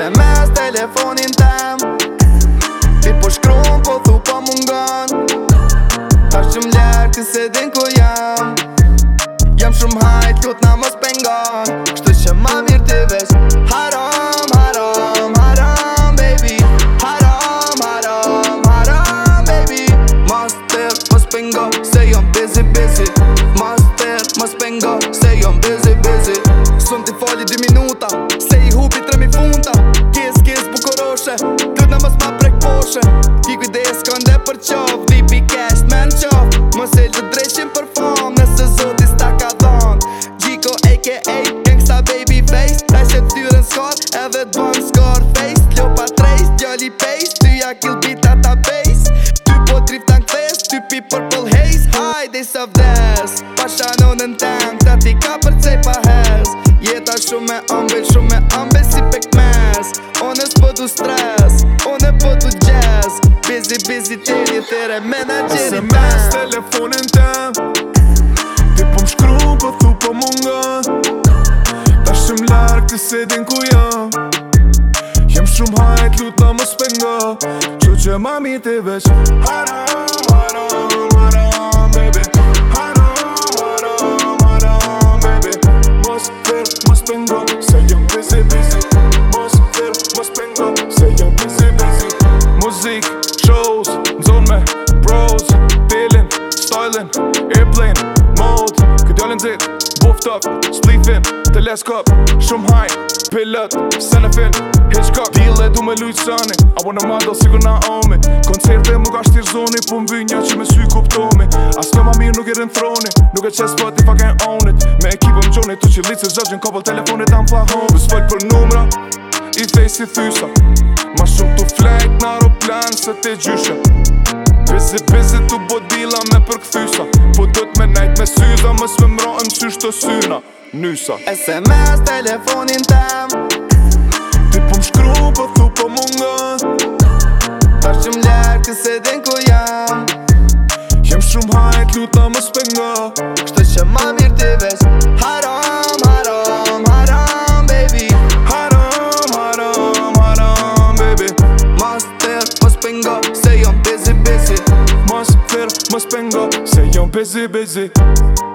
Se mes telefonin tem Ti po shkron po thu pa po mungan Ta shum lert kësë din ku jam Jam shumë hajt kët na mos pengon në skor E vetë bon skor face Ljo pa trejs, djoli pace Ty ja kill beat at a base Ty po drift tank face Ty pi purple haze Hajde sa vdes Pa shanon në tank Ta ti ka për cej pa hez Jeta shumë e ambel Shumë e ambel si pek mes One s'po du stres One po du jazz Busy busy tiri tere Menageri tam Sms telefonin tam se din ku jam Jem shumë hajt lutë në më spenga Që që mami të veç Haram, haram top Split fin, të les Shum high, pilot, senafin Hitchcock Dile du me lujt sani A bo në madal si ku na omi Koncerte e mu ka zoni Po mbi një që me sy kuptomi A ma mirë nuk i rinë throni Nuk e qes pët i fa gen it Me ekipëm gjoni tu qi lici zëgjën Kopëll telefonit ta mpla home Bës fëll për numra I thej si thysa Ma shumë tu flejt në aeroplan Se te gjyshe Bizi bizi tu bodila dila me përkthysa Syza dhe më svemra në qysh të syna Nysa SMS telefonin tem Ti po shkru po thu po më nga Ta lërë këse din ku jam Jem shumë hajt luta më svemra BZ, BZ.